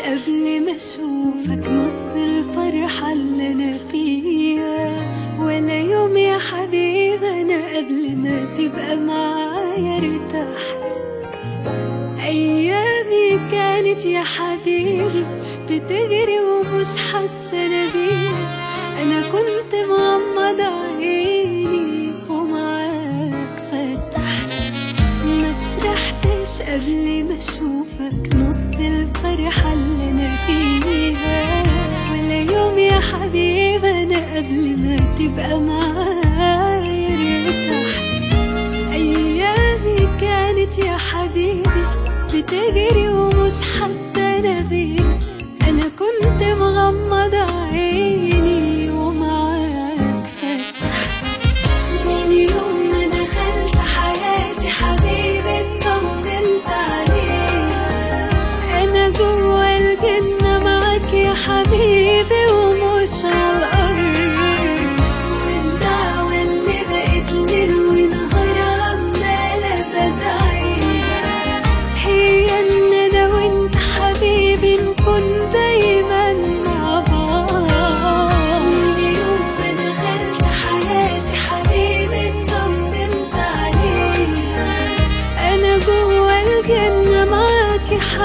قبل ما أشوفك نص الفرحة اللي أنا فيها. ولا يوم يا حبيبي أنا قبل ما تبقى معايا ارتحت. أيامي كانت يا حبيبي بتجري ومش حاسة يا حبيبي أنا قبل ما تبقى معايا ارتحت أيامي كانت يا حبيبي بتجري ومش حاسة أنا بيها. أنا كنت مغمضة عيني ومعاك. فتحت من يوم ما دخلت حياتي حبيبي اطمنت عليها. أنا جوا الجنة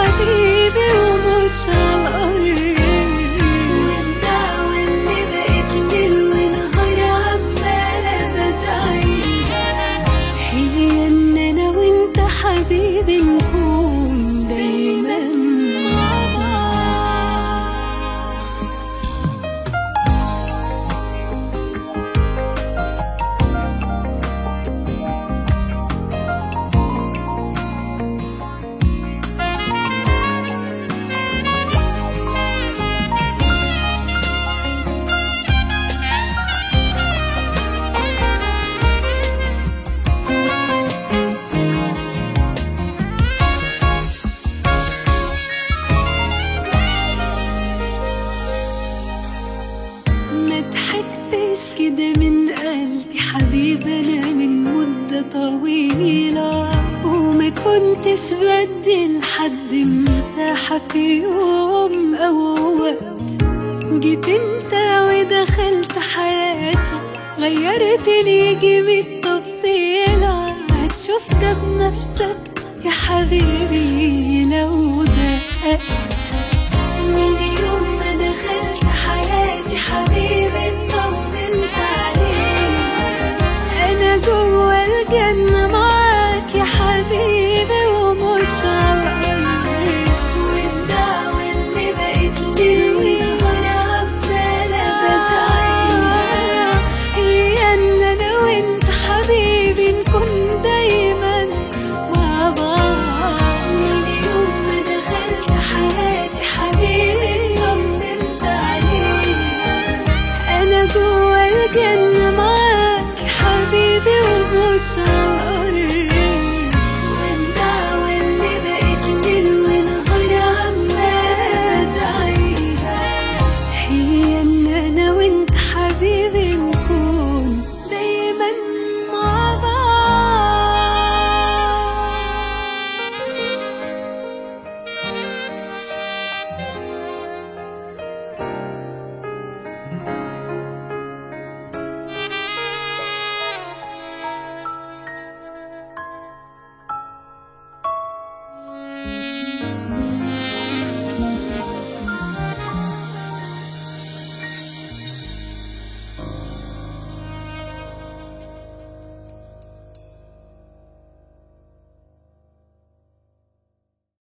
حبيبي ومش بقت ليل ونهار عمالة بدعيها هي ان أنا وأنت حبيبي كده من قلبي حبيبي أنا من مدة طويلة. وما كنتش بدي لحد مساحة في يوم أو وقت. جيت أنت ودخلت حياتي غيرت لي جيب تفصيلة هتشوف ده بنفسك يا حبيبي لو دققت جنة معاك يا حبيبي ومش على وإنت واللي بقيت لي. أنا وإنت حبيبي نكون دايما مع بعض. يوم ما دخلت حياتي حبيبي أنا جوا الجنة معاك 你别为我了